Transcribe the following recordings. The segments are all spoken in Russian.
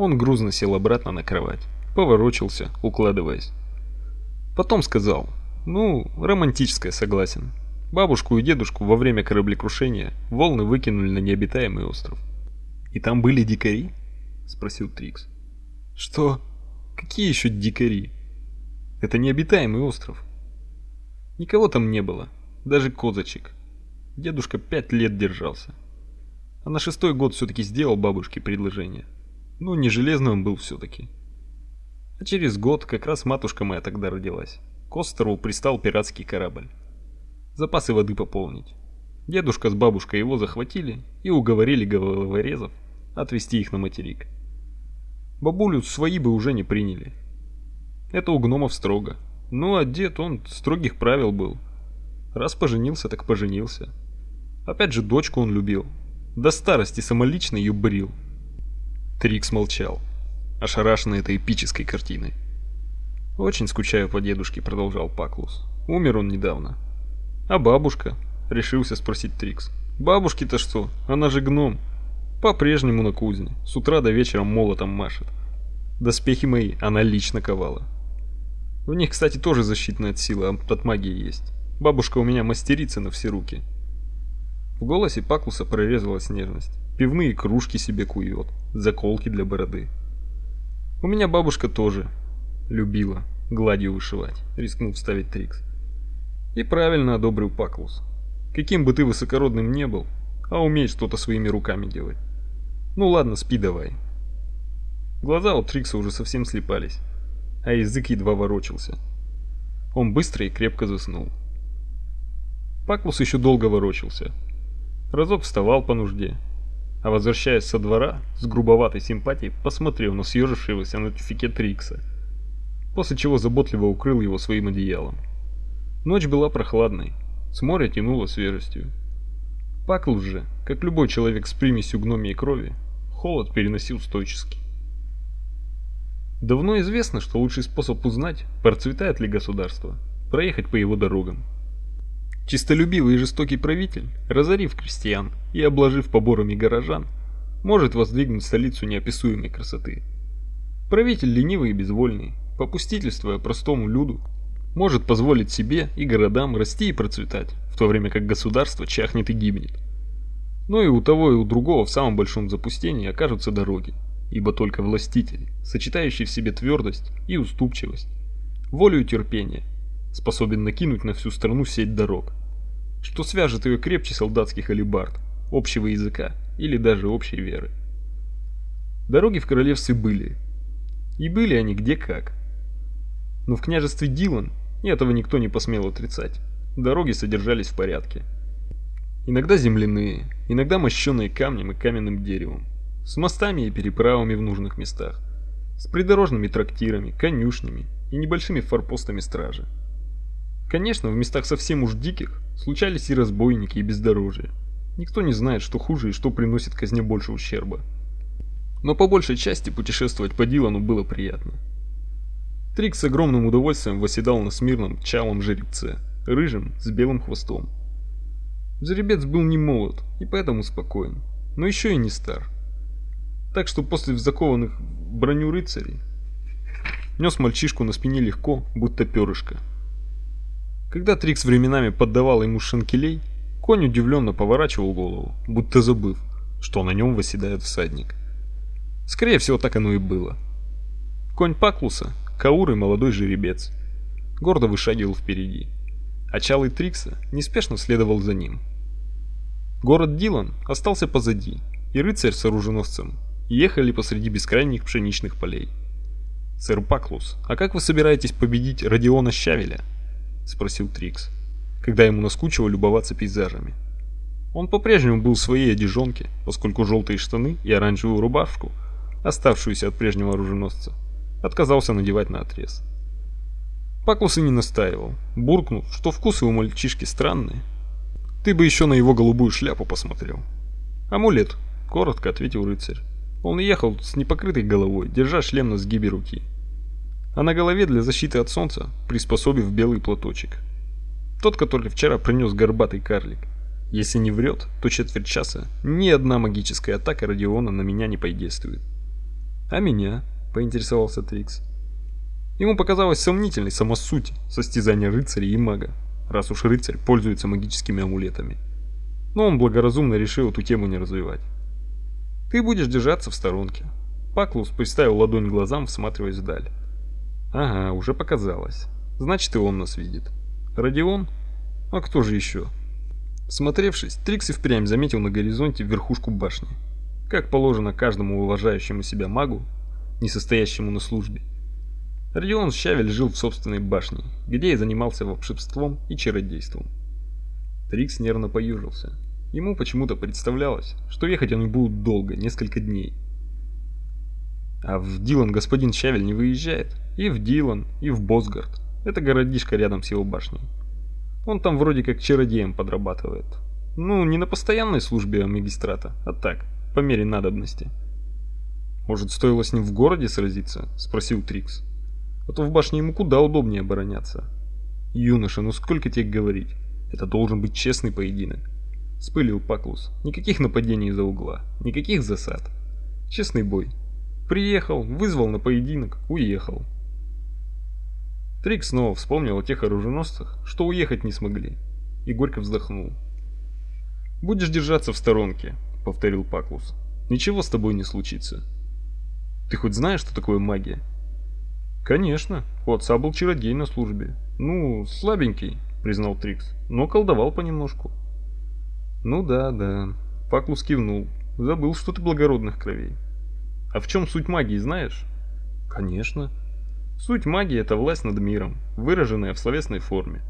Он грузно сел обратно на кровать, поворочился, укладываясь. Потом сказал, ну, романтическое, согласен. Бабушку и дедушку во время кораблекрушения волны выкинули на необитаемый остров. И там были дикари? спросил Трикс. Что? Какие еще дикари? Это необитаемый остров. Никого там не было, даже козочек. Дедушка пять лет держался. А на шестой год все-таки сделал бабушке предложение. Ну, не железным был все-таки. А через год как раз матушка моя тогда родилась. К острову пристал пиратский корабль. Запасы воды пополнить. Дедушка с бабушкой его захватили и уговорили головорезов отвезти их на материк. Бабулю свои бы уже не приняли. Это у гномов строго. Ну а дед, он строгих правил был. Раз поженился, так поженился. Опять же, дочку он любил. До старости самолично ее брил. Трикс молчал, ошарашенный этой эпической картиной. «Очень скучаю по дедушке», — продолжал Паклус. «Умер он недавно». «А бабушка?» — решился спросить Трикс. «Бабушке-то что? Она же гном. По-прежнему на кузне. С утра до вечера молотом машет. Доспехи мои она лично ковала. В них, кстати, тоже защитная сила от магии есть. Бабушка у меня мастерица на все руки. В голосе Паклуса прорезалась нежность. Пивные кружки себе кует, заколки для бороды. У меня бабушка тоже любила гладью вышивать, рискнул вставить Трикс. И правильно одобрил Паклус. Каким бы ты высокородным не был, а умеешь что-то своими руками делать. Ну ладно, спи давай. Глаза у Трикса уже совсем слепались, а язык едва ворочался. Он быстро и крепко заснул. Паклус еще долго ворочался. Разок вставал по нужде, а возвращаясь со двора, с грубоватой симпатией посмотрел на съежившегося на тюфике Трикса, после чего заботливо укрыл его своим одеялом. Ночь была прохладной, с моря тянуло свежестью. Паклус же, как любой человек с примесью гномьей крови, холод переносил стойчески. Давно известно, что лучший способ узнать, процветает ли государство, проехать по его дорогам. Чистолюбивый и жестокий правитель, разорив крестьян и обложив поборами горожан, может воздвигнуть столицу неописуемой красоты. Правитель ленивый и безвольный, попустительствуя простому люду, может позволить себе и городам расти и процветать, в то время как государство чахнет и гибнет. Но и у того и у другого в самом большом запустении окажутся дороги, ибо только властитель, сочетающий в себе твердость и уступчивость, волю и терпение, способен накинуть на всю страну сеть дорог, что свяжет ее крепче солдатских алебард, общего языка или даже общей веры. Дороги в королевстве были, и были они где как. Но в княжестве Дилан этого никто не посмел отрицать. Дороги содержались в порядке. Иногда земляные, иногда мощенные камнем и каменным деревом, с мостами и переправами в нужных местах, с придорожными трактирами, конюшнями и небольшими форпостами стражи. Конечно, в местах совсем уж диких случались и разбойники, и бездорожье. Никто не знает, что хуже и что приносит казне больше ущерба. Но по большей части путешествовать по Дилану было приятно. Трик с огромным удовольствием восседал на смирном чалом жеребце, рыжем, с белым хвостом. Жеребец был не молод и поэтому спокоен, но еще и не стар. Так что после закованных в броню рыцарей нес мальчишку на спине легко, будто перышко. Когда Трикс временами поддавал ему шанкелей, конь удивленно поворачивал голову, будто забыв, что на нем восседает всадник. Скорее всего, так оно и было. Конь Паклуса Кауры молодой жеребец. Гордо вышагивал впереди. А чалый Трикса неспешно следовал за ним. Город Дилан остался позади, и рыцарь с оруженосцем ехали посреди бескрайних пшеничных полей. «Сэр Паклус, а как вы собираетесь победить Родиона Щавеля?» — спросил Трикс, когда ему наскучило любоваться пейзажами. Он по-прежнему был в своей одежонке, поскольку желтые штаны и оранжевую рубашку, оставшуюся от прежнего оруженосца, отказался надевать на отрез. Паклус и не настаивал, буркнув, что вкусы у мальчишки странные. Ты бы еще на его голубую шляпу посмотрел. Амулет, коротко ответил рыцарь. Он ехал с непокрытой головой, держа шлем на сгибе руки. А на голове для защиты от солнца приспособив белый платочек. Тот, который вчера принес горбатый карлик. Если не врет, то четверть часа ни одна магическая атака Родиона на меня не подействует. А меня? Поинтересовался Трикс. Ему показалось сомнительной сама суть состязания рыцаря и мага, раз уж рыцарь пользуется магическими амулетами. Но он благоразумно решил эту тему не развивать. Ты будешь держаться в сторонке. Паклус приставил ладонь к глазам, всматриваясь вдаль. Ага, уже показалось. Значит, и он нас видит. Родион? А кто же еще? Смотревшись, Трикс и впрямь заметил на горизонте верхушку башни. Как положено каждому уважающему себя магу, не состоящему на службе. Родион Щавель жил в собственной башне, где и занимался волшебством и чародейством. Трикс нервно поюжился. Ему почему-то представлялось, что ехать они будут долго, несколько дней. А в Дилан господин Щавель не выезжает. И в Дилан, и в Босгард. Это городишко рядом с его башней. Он там вроде как чародеем подрабатывает. Ну, не на постоянной службе магистрата, а так, по мере надобности. Может, стоило с ним в городе сразиться? спросил Трикс. А то в башне ему куда удобнее обороняться. Юноша, ну сколько тебе говорить? Это должен быть честный поединок. Спылил Паклус. Никаких нападений из-за угла, никаких засад. Честный бой. Приехал, вызвал на поединок, уехал. Трик снова вспомнил о тех оруженосцах, что уехать не смогли, и горько вздохнул. «Будешь держаться в сторонке», — повторил Паклус. «Ничего с тобой не случится». «Ты хоть знаешь, что такое магия?» «Конечно. У отца был чародей на службе. Ну, слабенький», — признал Трикс, — «но колдовал понемножку». «Ну да, да». Паклус кивнул. «Забыл, что ты благородных кровей». «А в чем суть магии, знаешь?» «Конечно». Суть магии – это власть над миром, выраженная в словесной форме.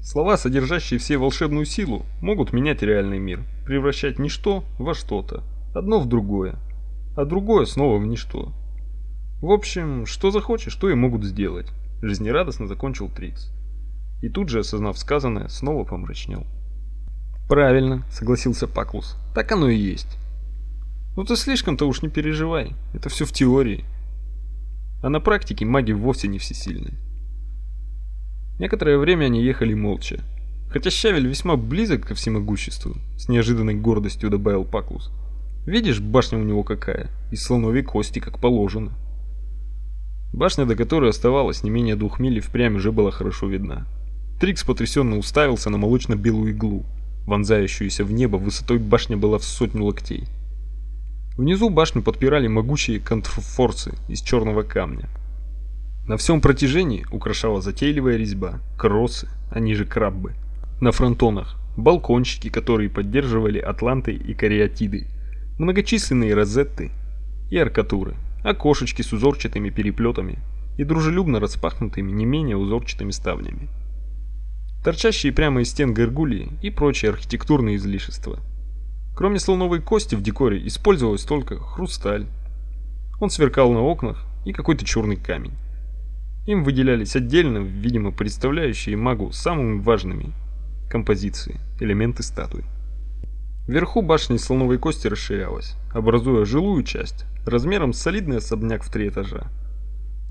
Слова, содержащие все волшебную силу, могут менять реальный мир, превращать ничто во что-то, одно в другое, а другое снова в ничто. В общем, что захочешь, то и могут сделать, жизнерадостно закончил Трикс. И тут же, осознав сказанное, снова помрачнел. Правильно, согласился Паклус. Так оно и есть. Ну ты слишком-то уж не переживай. Это все в теории а на практике маги вовсе не всесильны. Некоторое время они ехали молча. Хотя Щавель весьма близок ко всемогуществу, с неожиданной гордостью добавил Паклус. Видишь, башня у него какая, из слоновой кости, как положено. Башня, до которой оставалось не менее двух миль, впрямь уже была хорошо видна. Трикс потрясенно уставился на молочно-белую иглу, вонзающуюся в небо, высотой башня была в сотню локтей. Внизу башню подпирали могучие контрфорсы из черного камня. На всем протяжении украшала затейливая резьба, кроссы, они же краббы. На фронтонах балкончики, которые поддерживали атланты и кариатиды, многочисленные розетты и аркатуры, окошечки с узорчатыми переплетами и дружелюбно распахнутыми не менее узорчатыми ставнями. Торчащие прямо из стен горгулии и прочие архитектурные излишества – Кроме слоновой кости в декоре использовалась только хрусталь. Он сверкал на окнах и какой-то черный камень. Им выделялись отдельно, видимо, представляющие магу самыми важными композиции, элементы статуи. Вверху башня из слоновой кости расширялась, образуя жилую часть, размером с солидный особняк в три этажа.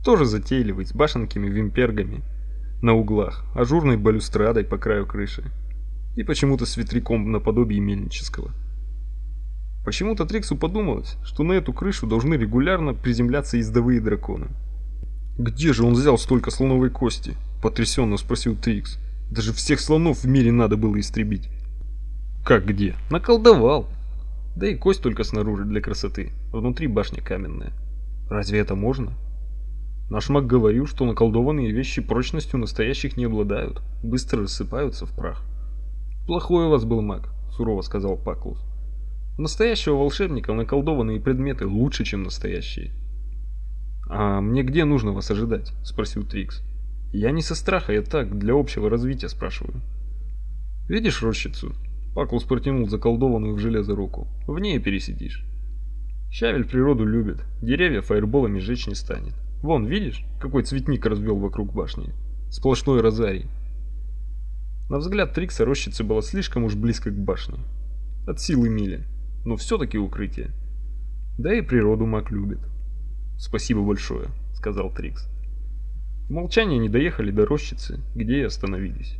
Тоже затейливый, с башенками вимпергами на углах, ажурной балюстрадой по краю крыши и почему-то с ветряком наподобие мельнического. Почему-то Триксу подумалось, что на эту крышу должны регулярно приземляться ездовые драконы. «Где же он взял столько слоновой кости?» – потрясенно спросил Трикс. «Даже всех слонов в мире надо было истребить». «Как где? Наколдовал!» Да и кость только снаружи для красоты, внутри башня каменная. Разве это можно? Наш маг говорил, что наколдованные вещи прочностью настоящих не обладают, быстро рассыпаются в прах. «Плохой у вас был маг», – сурово сказал Паклус. У настоящего волшебника наколдованные предметы лучше, чем настоящие. «А мне где нужно вас ожидать?» – спросил Трикс. «Я не со страха, я так, для общего развития спрашиваю». «Видишь рощицу?» Паклус протянул заколдованную в железо руку. «В ней пересидишь». Щавель природу любит, деревья фаерболами сжечь не станет. Вон, видишь, какой цветник развел вокруг башни? Сплошной розарий. На взгляд Трикса рощица была слишком уж близко к башне. От силы мили но все-таки укрытие. Да и природу маг любит. Спасибо большое, сказал Трикс. В молчании не доехали до рощицы, где и остановились.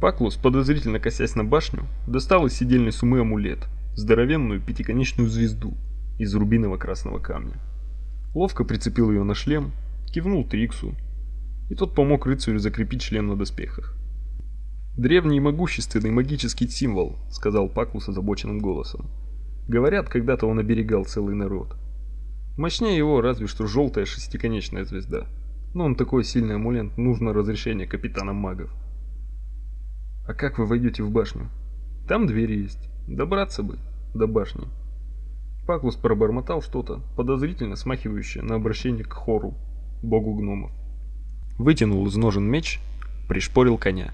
Паклус, подозрительно косясь на башню, достал из сидельной сумы амулет, здоровенную пятиконечную звезду, из рубиново-красного камня. Ловко прицепил ее на шлем, кивнул Триксу, и тот помог рыцарю закрепить шлем на доспехах. Древний могущественный магический символ, сказал Паклус озабоченным голосом. Говорят, когда-то он оберегал целый народ. Мощнее его разве что желтая шестиконечная звезда. Но он такой сильный амулет, нужно разрешение капитана магов. А как вы войдете в башню? Там двери есть. Добраться бы до башни. Паклус пробормотал что-то, подозрительно смахивающее на обращение к Хору, богу гномов. Вытянул из ножен меч, пришпорил коня.